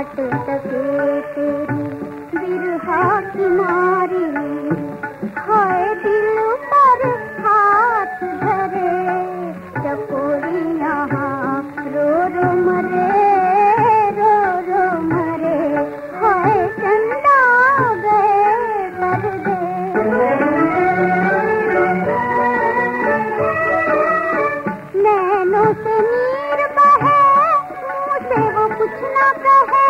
घाट तके तेरी बिरहा किनारे हाय दिल पर हाथ धरे चकोरी यहाँ रो रो मरे, रो रो मरे। हाय चंदा गए कर दे नैनो से नीर बहे मुझसे वो कुछ ना कहे।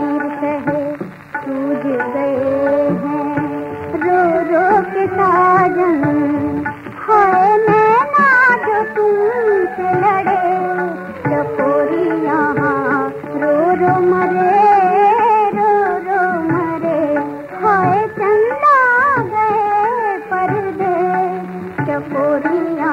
चकोरिया